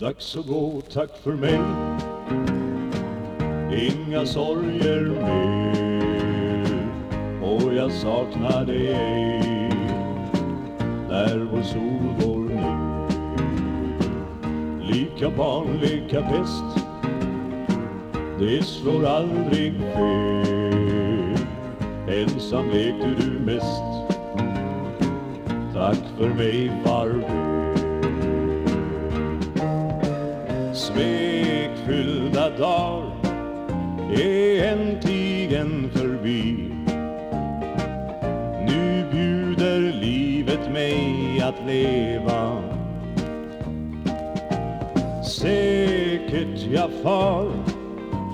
Dags att gå, tack för mig. Inga sorger mer. Och jag saknar dig ej När vår sol går ner. Lika barn, lika bäst Det slår aldrig fel. Ensam lekte du mest. Tack för mig, farväl Svekfyllda dagar är äntligen förbi. Nu bjuder livet mig att leva. Säkert jag far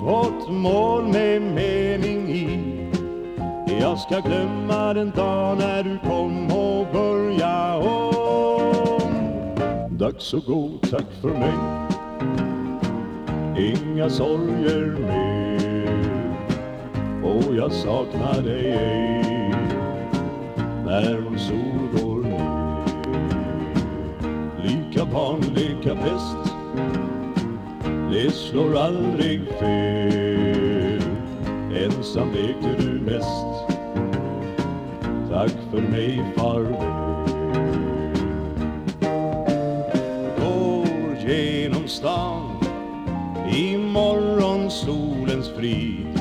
fått mål med mening i. Jag ska glömma den dag när du kom och börja om. Dags att gå, tack för mig. Inga sorger mer. Och jag saknar dig ej När vår sol går ner. Lika barn, lika bäst Det slår aldrig fel. Ensam lekte du mest Tack för mig, farväl Går genom stan morgonsolens frid.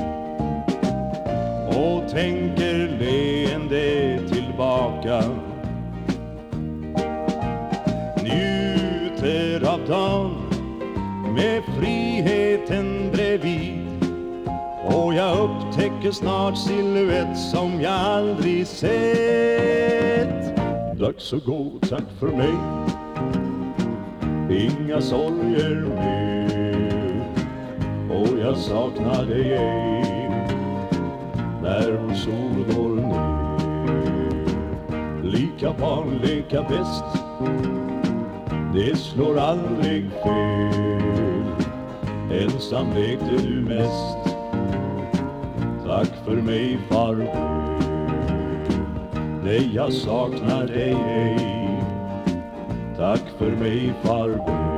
Och tänker leende tillbaka. Njuter av dagen med friheten bredvid. Och jag upptäcker snart silhuett som jag aldrig sett. Dags att gå, tack för mig. Inga sorger mer och jag saknar dig ej. När vår sol går ner Lika barn leka bäst. Det slår aldrig fel Ensam lekte du mest. Tack för mig farväl Nej, jag saknar dig ej. Tack för mig farväl